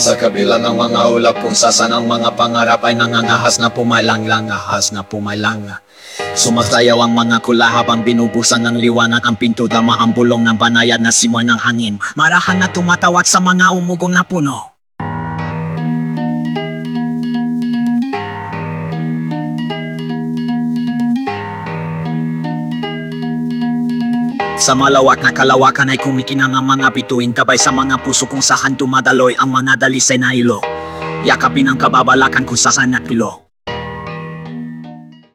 Sa kabila ng mga ulap kung sasan ang mga pangarap ay nangangahas na pumalanglang ahas na pumalang. Sumasayaw ang mga kula habang binubusan ng liwanag ang pinto dama ang bulong ng banayad na simon ng hangin. Marahan na tumatawag sa mga umugong na puno Sa malawak na kalawakan ay kumikinang ang mga bituin Kabay sa mga puso kung saan dumadaloy ang mga dalisay na ilo. Yakapin ang kababalakan kung saan napilo